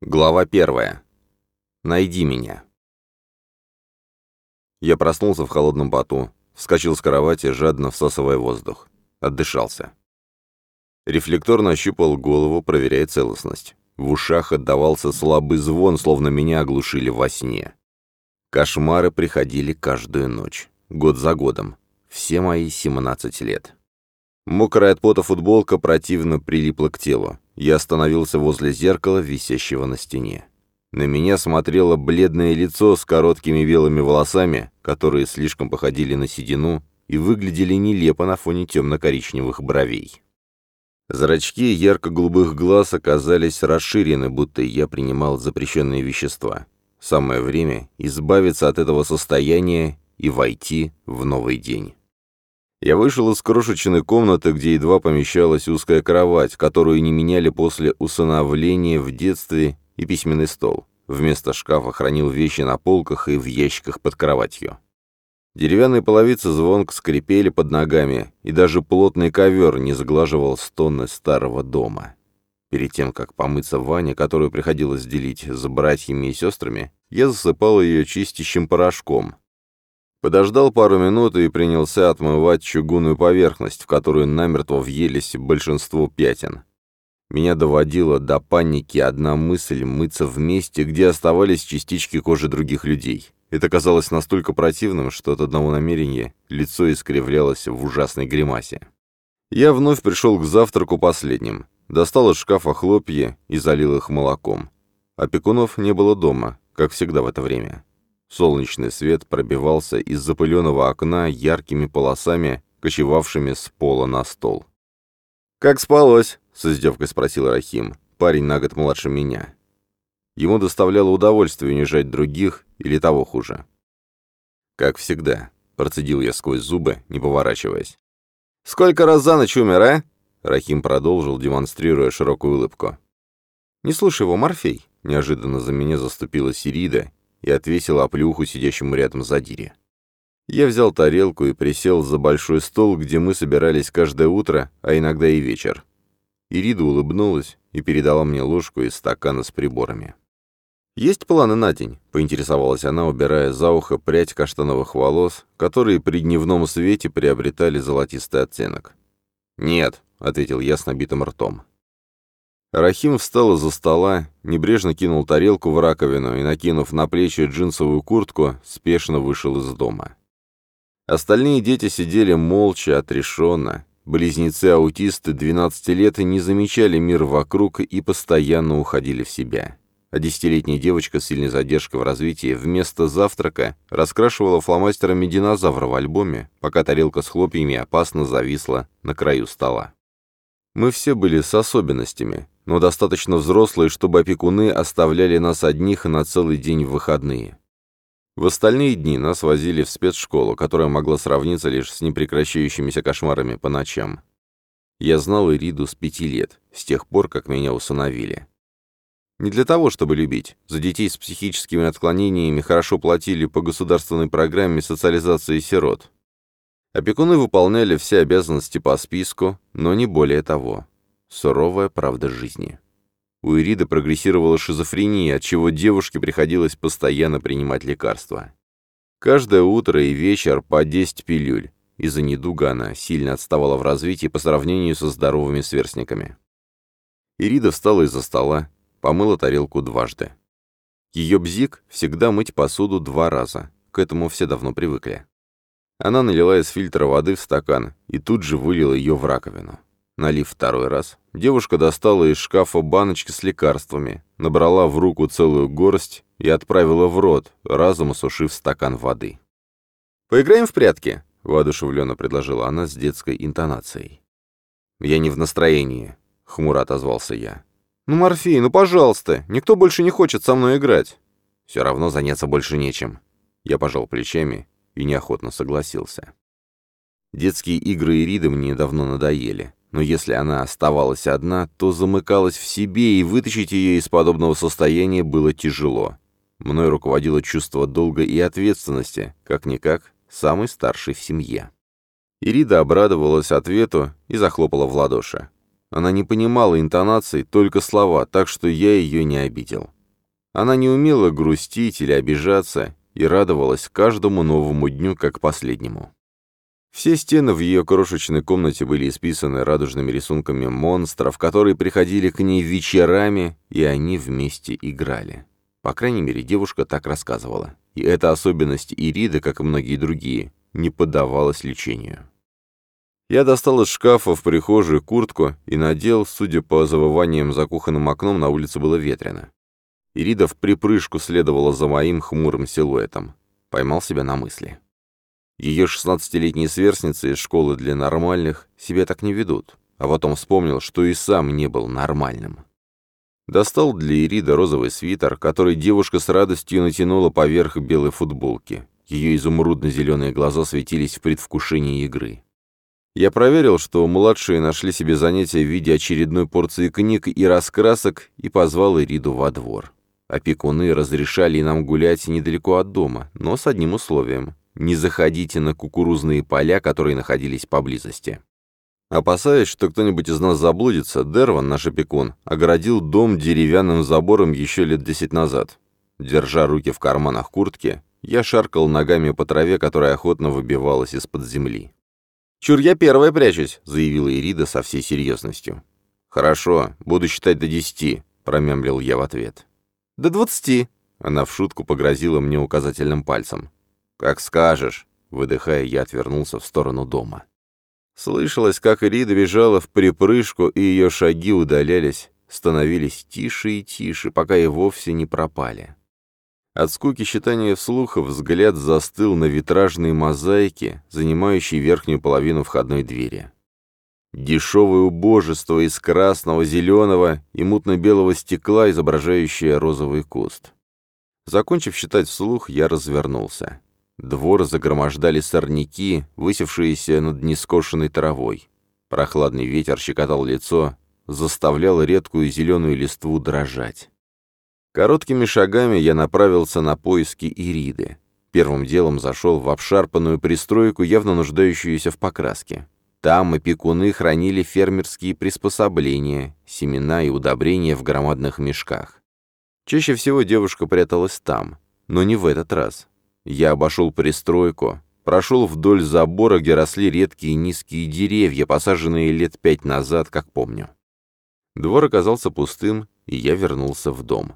Глава первая. Найди меня. Я проснулся в холодном поту, вскочил с кровати, жадно всасывая воздух. Отдышался. Рефлекторно ощупал голову, проверяя целостность. В ушах отдавался слабый звон, словно меня оглушили во сне. Кошмары приходили каждую ночь, год за годом, все мои 17 лет. Мокрая от пота футболка противно прилипла к телу. Я остановился возле зеркала, висящего на стене. На меня смотрело бледное лицо с короткими белыми волосами, которые слишком походили на седину и выглядели нелепо на фоне темно-коричневых бровей. Зрачки ярко-голубых глаз оказались расширены, будто я принимал запрещенные вещества. Самое время избавиться от этого состояния и войти в новый день. Я вышел из крошечной комнаты, где едва помещалась узкая кровать, которую не меняли после усыновления в детстве, и письменный стол. Вместо шкафа хранил вещи на полках и в ящиках под кроватью. Деревянные половицы звонко скрипели под ногами, и даже плотный ковер не заглаживал стоны старого дома. Перед тем, как помыться в ванне, которую приходилось делить с братьями и сестрами, я засыпал ее чистящим порошком, Подождал пару минут и принялся отмывать чугунную поверхность, в которую намертво въелись большинство пятен. Меня доводила до паники одна мысль мыться в месте, где оставались частички кожи других людей. Это казалось настолько противным, что от одного намерения лицо искривлялось в ужасной гримасе. Я вновь пришел к завтраку последним. Достал из шкафа хлопья и залил их молоком. Опекунов не было дома, как всегда в это время. Солнечный свет пробивался из запыленного окна яркими полосами, кочевавшими с пола на стол. «Как спалось?» — с издевкой спросил Рахим, парень на год младше меня. Ему доставляло удовольствие унижать других или того хуже. «Как всегда», — процедил я сквозь зубы, не поворачиваясь. «Сколько раз за ночь умер, а?» Рахим продолжил, демонстрируя широкую улыбку. «Не слушай его, Морфей», — неожиданно за меня заступила Сирида и отвесил оплюху сидящему рядом задире. Я взял тарелку и присел за большой стол, где мы собирались каждое утро, а иногда и вечер. Ирида улыбнулась и передала мне ложку из стакана с приборами. «Есть планы на день?» — поинтересовалась она, убирая за ухо прядь каштановых волос, которые при дневном свете приобретали золотистый оттенок. «Нет», — ответил я с набитым ртом. Рахим встал из-за стола, небрежно кинул тарелку в раковину и, накинув на плечи джинсовую куртку, спешно вышел из дома. Остальные дети сидели молча, отрешенно. Близнецы-аутисты 12 лет не замечали мир вокруг и постоянно уходили в себя. А десятилетняя девочка с сильной задержкой в развитии вместо завтрака раскрашивала фломастерами динозавра в альбоме, пока тарелка с хлопьями опасно зависла на краю стола. Мы все были с особенностями, но достаточно взрослые, чтобы опекуны оставляли нас одних на целый день в выходные. В остальные дни нас возили в спецшколу, которая могла сравниться лишь с непрекращающимися кошмарами по ночам. Я знал Ириду с пяти лет, с тех пор, как меня усыновили. Не для того, чтобы любить. За детей с психическими отклонениями хорошо платили по государственной программе социализации сирот. Опекуны выполняли все обязанности по списку, но не более того. Суровая правда жизни. У Ириды прогрессировала шизофрения, от чего девушке приходилось постоянно принимать лекарства. Каждое утро и вечер по 10 пилюль. Из-за недуга она сильно отставала в развитии по сравнению со здоровыми сверстниками. Ирида встала из-за стола, помыла тарелку дважды. Ее бзик всегда мыть посуду два раза. К этому все давно привыкли. Она налила из фильтра воды в стакан и тут же вылила ее в раковину. Налив второй раз, девушка достала из шкафа баночки с лекарствами, набрала в руку целую горсть и отправила в рот, разом осушив стакан воды. «Поиграем в прятки?» — воодушевленно предложила она с детской интонацией. «Я не в настроении», — хмуро отозвался я. «Ну, Морфей, ну, пожалуйста, никто больше не хочет со мной играть». «Все равно заняться больше нечем». Я пожал плечами и неохотно согласился. Детские игры Ириды мне давно надоели. Но если она оставалась одна, то замыкалась в себе, и вытащить ее из подобного состояния было тяжело. Мной руководило чувство долга и ответственности, как-никак, самый старший в семье. Ирида обрадовалась ответу и захлопала в ладоши. Она не понимала интонаций, только слова, так что я ее не обидел. Она не умела грустить или обижаться и радовалась каждому новому дню как последнему. Все стены в ее крошечной комнате были исписаны радужными рисунками монстров, которые приходили к ней вечерами, и они вместе играли. По крайней мере, девушка так рассказывала. И эта особенность Ириды, как и многие другие, не поддавалась лечению. Я достал из шкафа в прихожей куртку и надел, судя по завываниям за кухонным окном, на улице было ветрено. Ирида в припрыжку следовала за моим хмурым силуэтом. Поймал себя на мысли. Ее шестнадцатилетние сверстницы из школы для нормальных себя так не ведут, а потом вспомнил, что и сам не был нормальным. Достал для Ириды розовый свитер, который девушка с радостью натянула поверх белой футболки. Ее изумрудно-зеленые глаза светились в предвкушении игры. Я проверил, что младшие нашли себе занятия в виде очередной порции книг и раскрасок и позвал Ириду во двор. Опекуны разрешали нам гулять недалеко от дома, но с одним условием не заходите на кукурузные поля, которые находились поблизости. Опасаясь, что кто-нибудь из нас заблудится, Дерван, наш опекун, огородил дом деревянным забором еще лет десять назад. Держа руки в карманах куртки, я шаркал ногами по траве, которая охотно выбивалась из-под земли. «Чур, я первая прячусь», — заявила Ирида со всей серьезностью. «Хорошо, буду считать до десяти», — промямлил я в ответ. «До двадцати», — она в шутку погрозила мне указательным пальцем. «Как скажешь», — выдыхая, я отвернулся в сторону дома. Слышалось, как Ирида бежала в припрыжку, и ее шаги удалялись, становились тише и тише, пока и вовсе не пропали. От скуки читания вслух взгляд застыл на витражные мозаики, занимающие верхнюю половину входной двери. Дешевое убожество из красного, зеленого и мутно-белого стекла, изображающее розовый куст. Закончив читать вслух, я развернулся. Двор загромождали сорняки, высевшиеся над нескошенной травой. Прохладный ветер щекотал лицо, заставлял редкую зеленую листву дрожать. Короткими шагами я направился на поиски Ириды. Первым делом зашел в обшарпанную пристройку, явно нуждающуюся в покраске. Там опекуны хранили фермерские приспособления, семена и удобрения в громадных мешках. Чаще всего девушка пряталась там, но не в этот раз. Я обошел пристройку, прошел вдоль забора, где росли редкие низкие деревья, посаженные лет пять назад, как помню. Двор оказался пустым, и я вернулся в дом.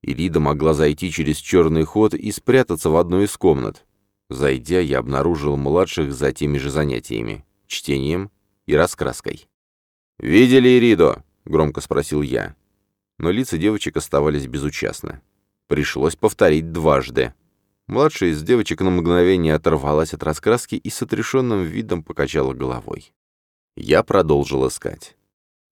Ирида могла зайти через черный ход и спрятаться в одной из комнат. Зайдя, я обнаружил младших за теми же занятиями — чтением и раскраской. «Видели Ириду?» — громко спросил я. Но лица девочек оставались безучастны. Пришлось повторить дважды. Младшая из девочек на мгновение оторвалась от раскраски и с отрешенным видом покачала головой. Я продолжил искать.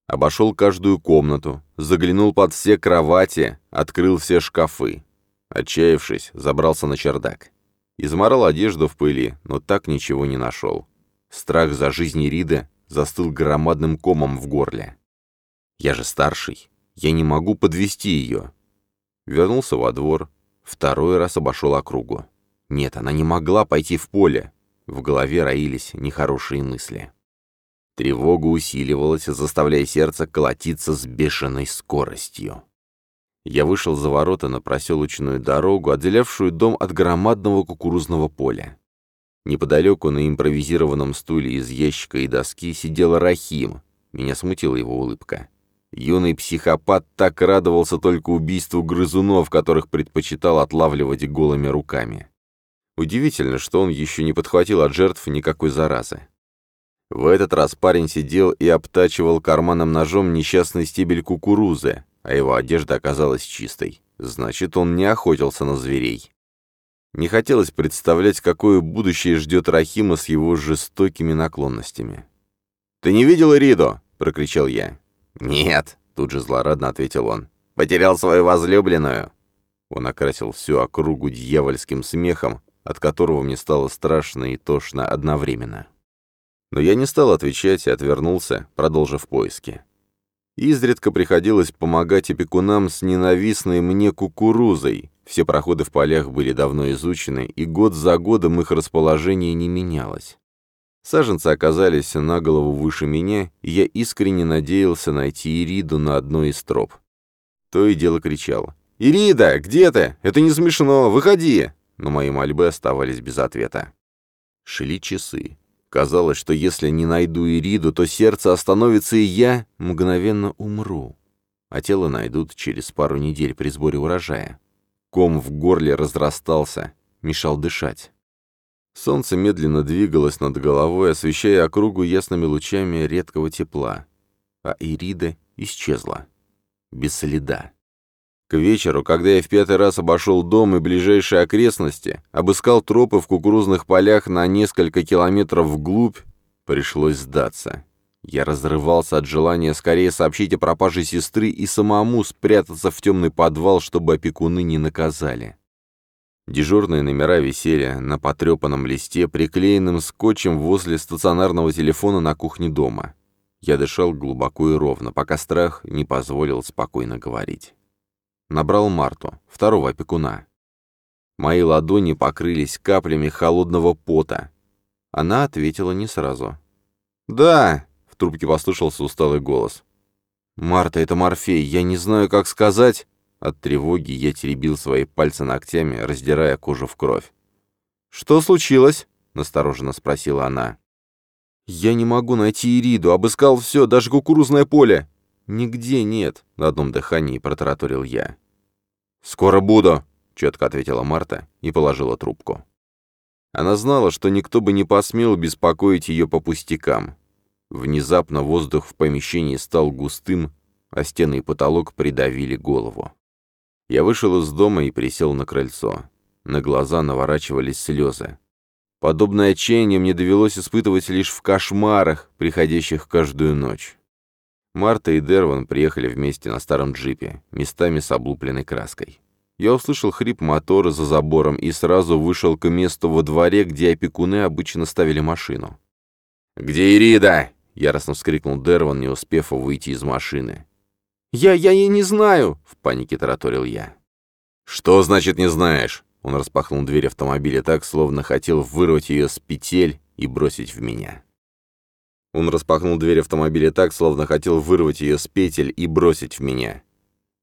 Обошел каждую комнату, заглянул под все кровати, открыл все шкафы. Отчаявшись, забрался на чердак. Изморал одежду в пыли, но так ничего не нашел. Страх за жизнь Риды застыл громадным комом в горле. Я же старший, я не могу подвести ее. Вернулся во двор, Второй раз обошел округу. Нет, она не могла пойти в поле. В голове роились нехорошие мысли. Тревога усиливалась, заставляя сердце колотиться с бешеной скоростью. Я вышел за ворота на проселочную дорогу, отделявшую дом от громадного кукурузного поля. Неподалеку на импровизированном стуле из ящика и доски сидел Рахим. Меня смутила его улыбка. Юный психопат так радовался только убийству грызунов, которых предпочитал отлавливать голыми руками. Удивительно, что он еще не подхватил от жертв никакой заразы. В этот раз парень сидел и обтачивал карманным ножом несчастный стебель кукурузы, а его одежда оказалась чистой. Значит, он не охотился на зверей. Не хотелось представлять, какое будущее ждет Рахима с его жестокими наклонностями. «Ты не видел Ридо?» — прокричал я. «Нет», — тут же злорадно ответил он. «Потерял свою возлюбленную». Он окрасил всю округу дьявольским смехом, от которого мне стало страшно и тошно одновременно. Но я не стал отвечать и отвернулся, продолжив поиски. Изредка приходилось помогать опекунам с ненавистной мне кукурузой. Все проходы в полях были давно изучены, и год за годом их расположение не менялось. Саженцы оказались на голову выше меня, и я искренне надеялся найти Ириду на одной из троп. То и дело кричал. «Ирида, где ты? Это не смешно, выходи!» Но мои мольбы оставались без ответа. Шли часы. Казалось, что если не найду Ириду, то сердце остановится, и я мгновенно умру. А тело найдут через пару недель при сборе урожая. Ком в горле разрастался, мешал дышать. Солнце медленно двигалось над головой, освещая округу ясными лучами редкого тепла. А Ирида исчезла. Без следа. К вечеру, когда я в пятый раз обошел дом и ближайшие окрестности, обыскал тропы в кукурузных полях на несколько километров вглубь, пришлось сдаться. Я разрывался от желания скорее сообщить о пропаже сестры и самому спрятаться в темный подвал, чтобы опекуны не наказали. Дежурные номера висели на потрепанном листе, приклеенном скотчем возле стационарного телефона на кухне дома. Я дышал глубоко и ровно, пока страх не позволил спокойно говорить. Набрал Марту, второго опекуна. Мои ладони покрылись каплями холодного пота. Она ответила не сразу. «Да!» — в трубке послышался усталый голос. «Марта, это Морфей, я не знаю, как сказать...» От тревоги я теребил свои пальцы ногтями, раздирая кожу в кровь. «Что случилось?» — настороженно спросила она. «Я не могу найти Ириду, обыскал все, даже кукурузное поле. «Нигде нет», — на одном дыхании протараторил я. «Скоро буду», — четко ответила Марта и положила трубку. Она знала, что никто бы не посмел беспокоить ее по пустякам. Внезапно воздух в помещении стал густым, а стены и потолок придавили голову. Я вышел из дома и присел на крыльцо. На глаза наворачивались слезы. Подобное отчаяние мне довелось испытывать лишь в кошмарах, приходящих каждую ночь. Марта и Дерван приехали вместе на старом джипе, местами с облупленной краской. Я услышал хрип мотора за забором и сразу вышел к месту во дворе, где опекуны обычно ставили машину. «Где Ирида?» — яростно вскрикнул Дерван, не успев выйти из машины. «Я, я и не знаю!» — в панике тараторил я. «Что значит не знаешь?» Он распахнул дверь автомобиля так, словно хотел вырвать ее с петель и бросить в меня. Он распахнул дверь автомобиля так, словно хотел вырвать ее с петель и бросить в меня.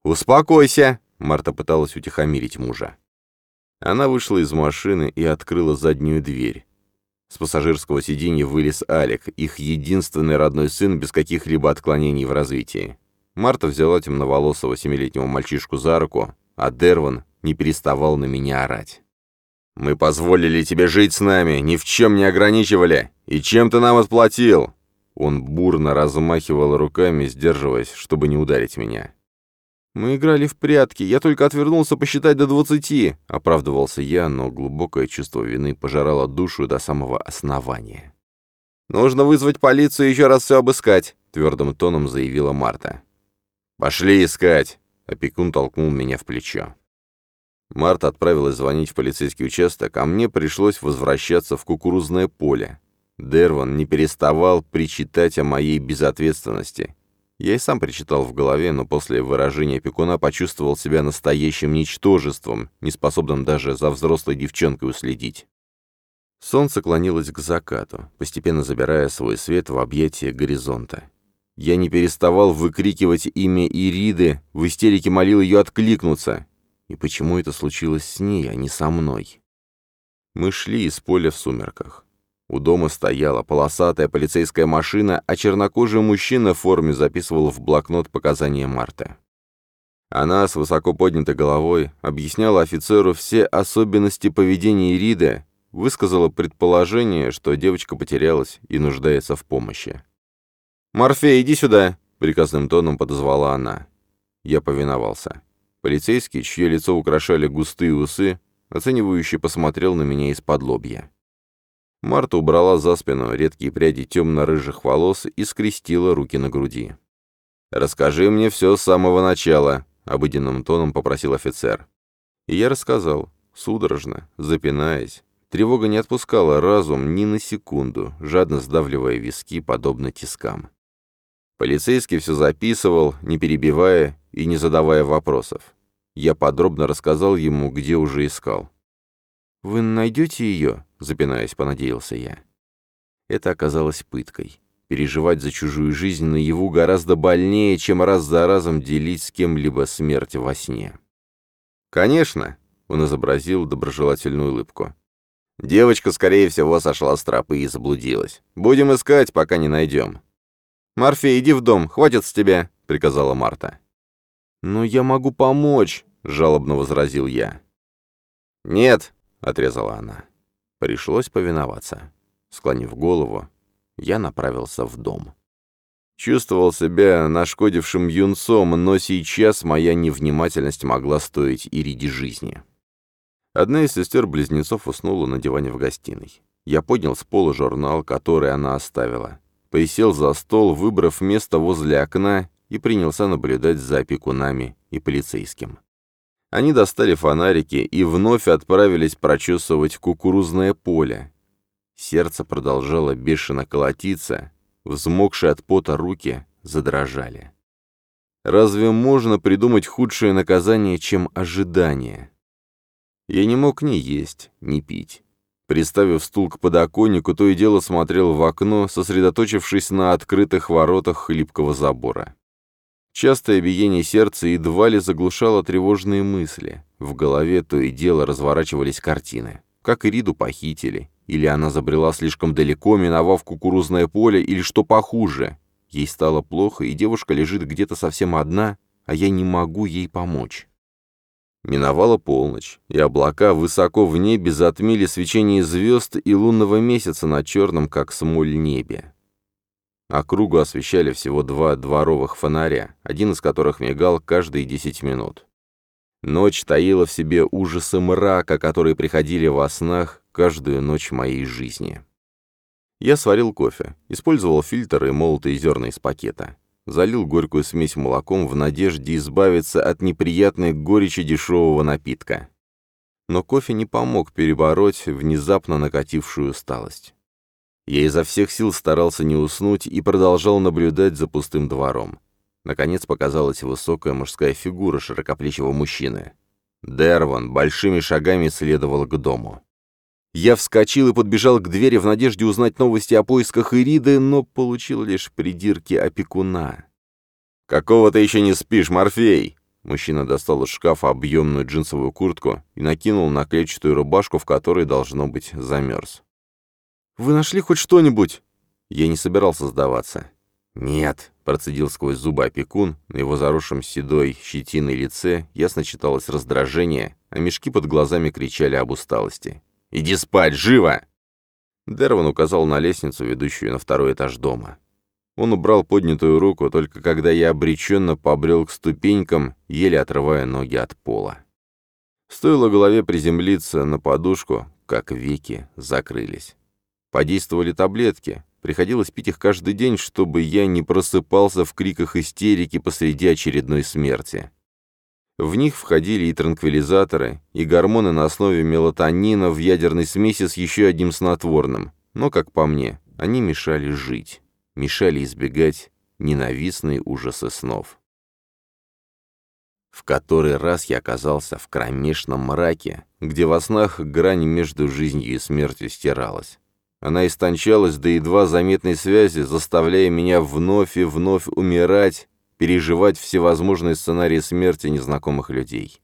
«Успокойся!» — Марта пыталась утихомирить мужа. Она вышла из машины и открыла заднюю дверь. С пассажирского сиденья вылез Алик, их единственный родной сын без каких-либо отклонений в развитии. Марта взяла темноволосого семилетнего мальчишку за руку, а Дерван не переставал на меня орать. «Мы позволили тебе жить с нами, ни в чем не ограничивали. И чем ты нам отплатил? Он бурно размахивал руками, сдерживаясь, чтобы не ударить меня. «Мы играли в прятки, я только отвернулся посчитать до двадцати», — оправдывался я, но глубокое чувство вины пожирало душу до самого основания. «Нужно вызвать полицию и еще раз все обыскать», — твердым тоном заявила Марта. «Пошли искать», — опекун толкнул меня в плечо. Марта отправилась звонить в полицейский участок, а мне пришлось возвращаться в кукурузное поле, Дерван не переставал причитать о моей безответственности. Я и сам причитал в голове, но после выражения пекуна почувствовал себя настоящим ничтожеством, неспособным даже за взрослой девчонкой уследить. Солнце клонилось к закату, постепенно забирая свой свет в объятия горизонта. Я не переставал выкрикивать имя Ириды, в истерике молил ее откликнуться. И почему это случилось с ней, а не со мной? Мы шли из поля в сумерках. У дома стояла полосатая полицейская машина, а чернокожий мужчина в форме записывал в блокнот показания Марты. Она с высоко поднятой головой объясняла офицеру все особенности поведения Ириды, высказала предположение, что девочка потерялась и нуждается в помощи. «Морфей, иди сюда!» — приказным тоном подозвала она. Я повиновался. Полицейский, чье лицо украшали густые усы, оценивающий посмотрел на меня из-под лобья. Марта убрала за спину редкие пряди темно-рыжих волос и скрестила руки на груди. «Расскажи мне все с самого начала», — обыденным тоном попросил офицер. И я рассказал, судорожно, запинаясь. Тревога не отпускала разум ни на секунду, жадно сдавливая виски, подобно тискам. Полицейский все записывал, не перебивая и не задавая вопросов. Я подробно рассказал ему, где уже искал. «Вы найдете ее?» — запинаясь, понадеялся я. Это оказалось пыткой. Переживать за чужую жизнь наяву гораздо больнее, чем раз за разом делить с кем-либо смерть во сне. «Конечно», — он изобразил доброжелательную улыбку. «Девочка, скорее всего, сошла с тропы и заблудилась. Будем искать, пока не найдем». «Марфей, иди в дом, хватит с тебя», — приказала Марта. «Но я могу помочь», — жалобно возразил я. «Нет», — отрезала она. Пришлось повиноваться. Склонив голову, я направился в дом. Чувствовал себя нашкодившим юнцом, но сейчас моя невнимательность могла стоить Ириде жизни. Одна из сестер-близнецов уснула на диване в гостиной. Я поднял с пола журнал, который она оставила. Присел за стол, выбрав место возле окна, и принялся наблюдать за опекунами и полицейским. Они достали фонарики и вновь отправились прочесывать кукурузное поле, Сердце продолжало бешено колотиться, взмокшие от пота руки задрожали. Разве можно придумать худшее наказание, чем ожидание? Я не мог ни есть, ни пить. Приставив стул к подоконнику, то и дело смотрел в окно, сосредоточившись на открытых воротах хлипкого забора. Частое биение сердца едва ли заглушало тревожные мысли. В голове то и дело разворачивались картины. Как Ириду похитили, или она забрела слишком далеко, миновав кукурузное поле, или что похуже. Ей стало плохо, и девушка лежит где-то совсем одна, а я не могу ей помочь. Миновала полночь, и облака высоко в небе затмили свечение звезд и лунного месяца на черном, как смоль, небе. Округу освещали всего два дворовых фонаря, один из которых мигал каждые десять минут. Ночь таила в себе ужасы мрака, которые приходили во снах, каждую ночь моей жизни. Я сварил кофе, использовал фильтр и молотые зерна из пакета. Залил горькую смесь молоком в надежде избавиться от неприятной горечи дешевого напитка. Но кофе не помог перебороть внезапно накатившую усталость. Я изо всех сил старался не уснуть и продолжал наблюдать за пустым двором. Наконец показалась высокая мужская фигура широкоплечего мужчины. Дерван большими шагами следовал к дому. Я вскочил и подбежал к двери в надежде узнать новости о поисках Ириды, но получил лишь придирки опекуна. «Какого ты еще не спишь, Морфей?» Мужчина достал из шкафа объемную джинсовую куртку и накинул на клетчатую рубашку, в которой, должно быть, замерз. «Вы нашли хоть что-нибудь?» Я не собирался сдаваться. «Нет», — процедил сквозь зубы опекун, на его заросшем седой щетиной лице ясно читалось раздражение, а мешки под глазами кричали об усталости. Иди спать, живо!» Дерван указал на лестницу, ведущую на второй этаж дома. Он убрал поднятую руку, только когда я обреченно побрел к ступенькам, еле отрывая ноги от пола. Стоило голове приземлиться на подушку, как веки закрылись. Подействовали таблетки. Приходилось пить их каждый день, чтобы я не просыпался в криках истерики посреди очередной смерти. В них входили и транквилизаторы, и гормоны на основе мелатонина в ядерной смеси с еще одним снотворным. Но, как по мне, они мешали жить, мешали избегать ненавистные ужасы снов. В который раз я оказался в кромешном мраке, где во снах грань между жизнью и смертью стиралась. Она истончалась до едва заметной связи, заставляя меня вновь и вновь умирать, переживать всевозможные сценарии смерти незнакомых людей.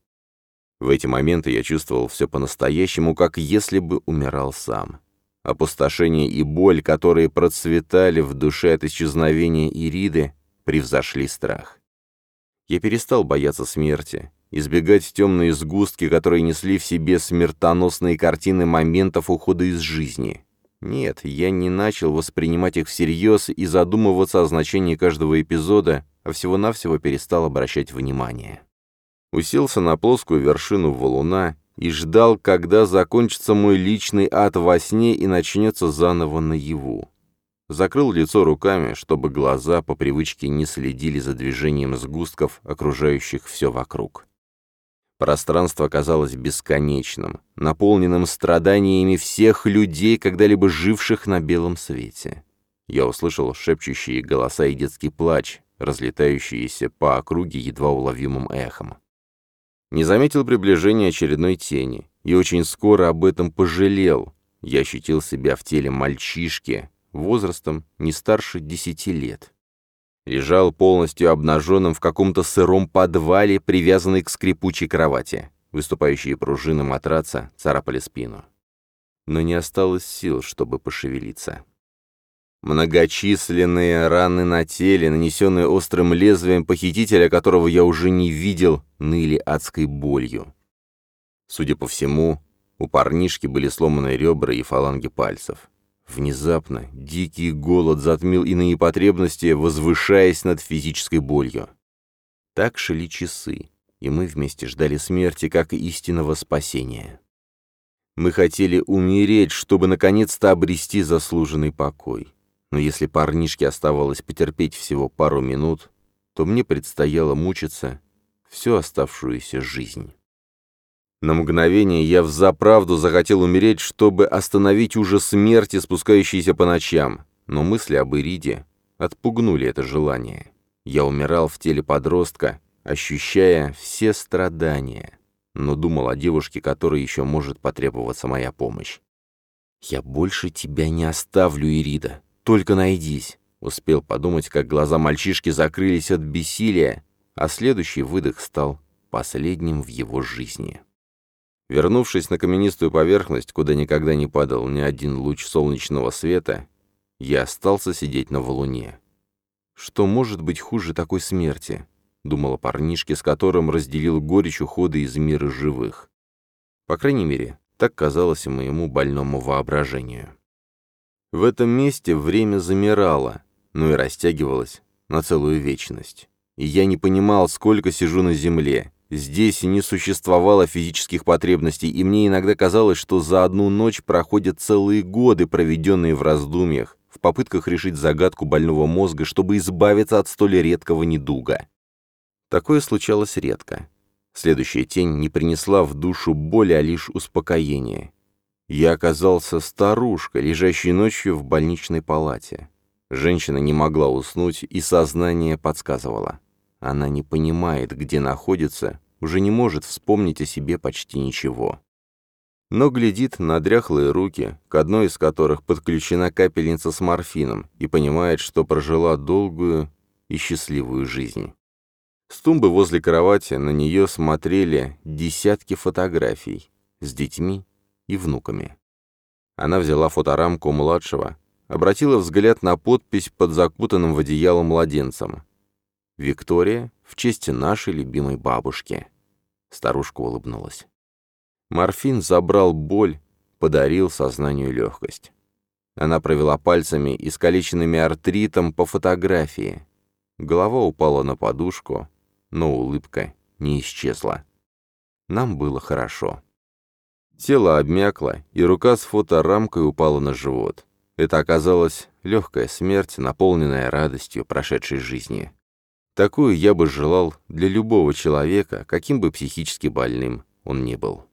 В эти моменты я чувствовал все по-настоящему, как если бы умирал сам. Опустошение и боль, которые процветали в душе от исчезновения Ириды, превзошли страх. Я перестал бояться смерти, избегать темные сгустки, которые несли в себе смертоносные картины моментов ухода из жизни. Нет, я не начал воспринимать их всерьез и задумываться о значении каждого эпизода, а всего-навсего перестал обращать внимание. Уселся на плоскую вершину валуна и ждал, когда закончится мой личный ад во сне и начнется заново наяву. Закрыл лицо руками, чтобы глаза по привычке не следили за движением сгустков, окружающих все вокруг. Пространство казалось бесконечным, наполненным страданиями всех людей, когда-либо живших на белом свете. Я услышал шепчущие голоса и детский плач, разлетающиеся по округе едва уловимым эхом. Не заметил приближения очередной тени, и очень скоро об этом пожалел. Я ощутил себя в теле мальчишки, возрастом не старше десяти лет. Лежал полностью обнаженным в каком-то сыром подвале, привязанный к скрипучей кровати. Выступающие пружины матраца царапали спину. Но не осталось сил, чтобы пошевелиться. Многочисленные раны на теле, нанесенные острым лезвием похитителя, которого я уже не видел, ныли адской болью. Судя по всему, у парнишки были сломаны ребра и фаланги пальцев. Внезапно дикий голод затмил иные потребности, возвышаясь над физической болью. Так шли часы, и мы вместе ждали смерти, как истинного спасения. Мы хотели умереть, чтобы наконец-то обрести заслуженный покой. Но если парнишке оставалось потерпеть всего пару минут, то мне предстояло мучиться всю оставшуюся жизнь. На мгновение я взаправду захотел умереть, чтобы остановить ужас смерти, спускающейся по ночам, но мысли об Ириде отпугнули это желание. Я умирал в теле подростка, ощущая все страдания, но думал о девушке, которой еще может потребоваться моя помощь. «Я больше тебя не оставлю, Ирида, только найдись», — успел подумать, как глаза мальчишки закрылись от бессилия, а следующий выдох стал последним в его жизни. Вернувшись на каменистую поверхность, куда никогда не падал ни один луч солнечного света, я остался сидеть на валуне. «Что может быть хуже такой смерти?» — думала парнишке, с которым разделил горечь ухода из мира живых. По крайней мере, так казалось моему больному воображению. В этом месте время замирало, но и растягивалось на целую вечность. И я не понимал, сколько сижу на земле, Здесь не существовало физических потребностей, и мне иногда казалось, что за одну ночь проходят целые годы, проведенные в раздумьях, в попытках решить загадку больного мозга, чтобы избавиться от столь редкого недуга. Такое случалось редко. Следующая тень не принесла в душу боли, а лишь успокоение. Я оказался старушкой, лежащей ночью в больничной палате. Женщина не могла уснуть, и сознание подсказывало. Она не понимает, где находится, уже не может вспомнить о себе почти ничего. Но глядит на дряхлые руки, к одной из которых подключена капельница с морфином, и понимает, что прожила долгую и счастливую жизнь. С тумбы возле кровати на нее смотрели десятки фотографий с детьми и внуками. Она взяла фоторамку младшего, обратила взгляд на подпись под закутанным в одеяло младенцем. Виктория в честь нашей любимой бабушки. Старушка улыбнулась. Морфин забрал боль, подарил сознанию легкость. Она провела пальцами, искалеченными артритом, по фотографии. Голова упала на подушку, но улыбка не исчезла. Нам было хорошо. Тело обмякло, и рука с фоторамкой упала на живот. Это оказалась легкая смерть, наполненная радостью прошедшей жизни. Такую я бы желал для любого человека, каким бы психически больным он ни был.